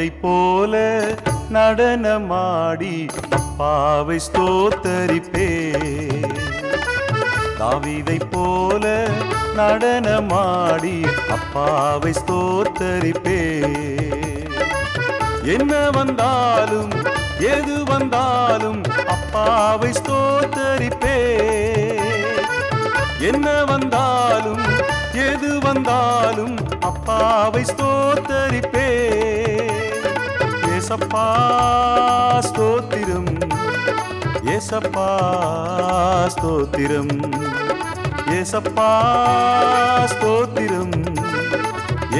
தாவீதை போல நடனமாடி பாவை ஸ்தோத்தரிப்பே. தாவிதை போல நடனமாடி அப்பாவை ஸ்தோத்தரிப்பே. என்ன வந்தாலும் எது வந்தாலும் அப்பாவை ஸ்தோத்தரிப்பே. என்ன வந்தாலும் எது வந்தாலும் அப்பாவை ஸ்தோத்தரிப்பே. ஏசப்பா ஸ்தோத்திரம். ஏசப்பா ஸ்தோத்திரம். ஏசப்பா ஸ்தோத்திரம்.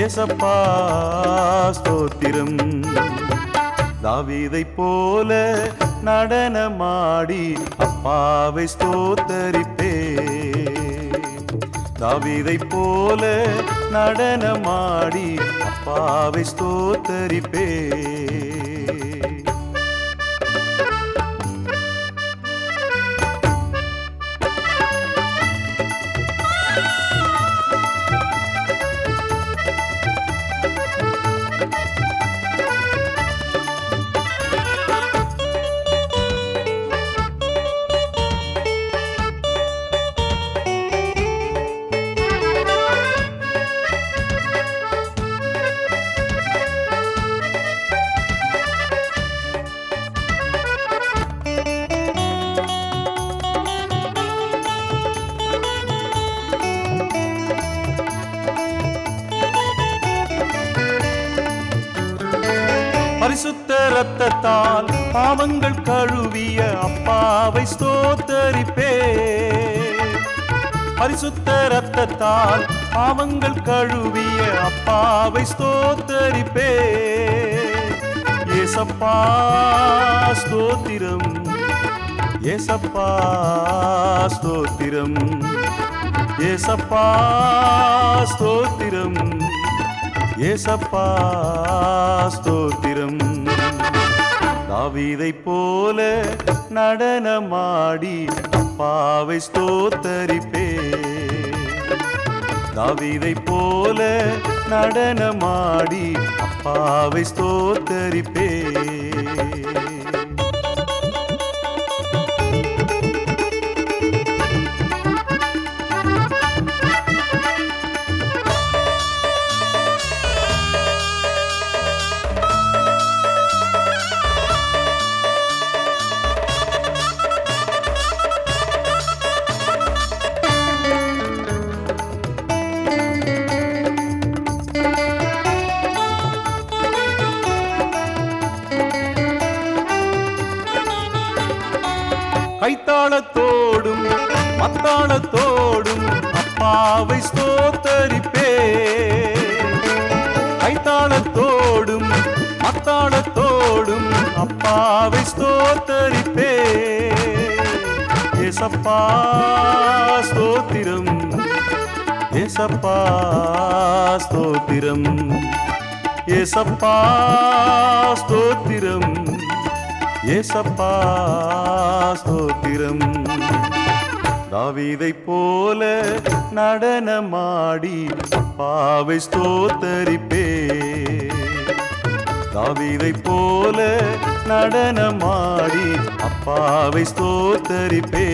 ஏசப்பா ஸ்தோத்திரம். தாவீதை போல நடனமாடி அப்பாவை ஸ்தோத்தரிப்பே தாவீதை போல நடனமாடி அப்பாவை ஸ்தோத்தரிப்பே. பரிசுத்த ரத்தத்தால் பாவங்கள் கழுவிய அப்பாவை ஸ்தோத்தரிப்பே. பரிசுத்த ரத்தத்தால் பாவங்கள் கழுவிய அப்பாவை ஸ்தோத்தரிப்பே. ஏசப்பா ஸ்தோத்திரம். ஏசப்பா ஸ்தோத்திரம். ஏசப்பா ஸ்தோத்திரம். ஏசப்பா ஸ்தோத்திரம். தாவீதை போல நடனமாடி அப்பாவை ஸ்தோத்தரிப்பே. தாவீதை போல நடனமாடி அப்பாவை ஸ்தோத்தரிப்பே. கைத்தாளத்தோடும் மத்தாளத்தோடும் அப்பாவை ஸ்தோத்தரிப்பே. கைத்தாளத்தோடும் மத்தாளத்தோடும் அப்பாவை ஸ்தோத்தரிப்பே. ஏசப்பா ஸ்தோத்திரம். ஏசப்பா ஸ்தோத்திரம். ஏசப்பா ஸ்தோத்திரம். ஏசப்பா ஸ்தோத்திரம். தாவீதை போல நடனமாடி அப்பாவை ஸ்தோத்தரிப்பே. தாவீதை போல நடனமாடி அப்பாவை ஸ்தோத்தரிப்பே.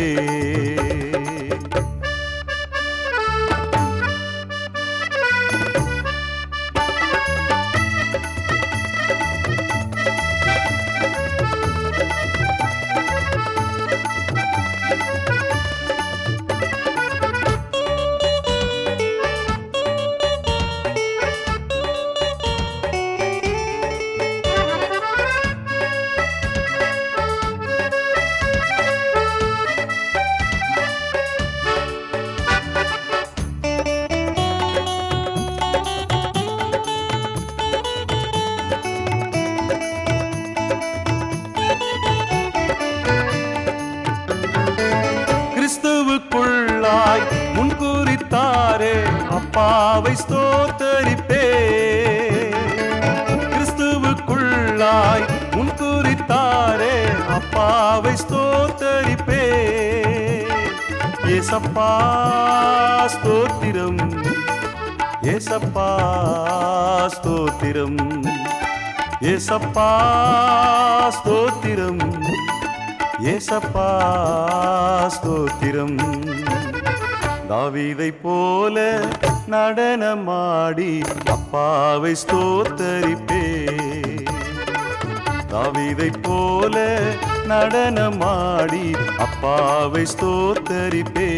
ஸ்தோத்தரிப்பே. கிறிஸ்துவுக்குள்ளாய் உன் குறித்தாரே அப்பாவை ஸ்தோத்தரிப்பே. ஏசப்பா ஸ்தோத்திரம். ஏசப்பா ஸ்தோத்திரம். ஏசப்பா ஸ்தோத்திரம். ஏசப்பா ஸ்தோத்திரம். தாவீதை போல நடனமாடி அப்பாவை ஸ்தோத்தரிப்பே தாவீதை போல நடனமாடி அப்பாவை ஸ்தோத்தரிப்பே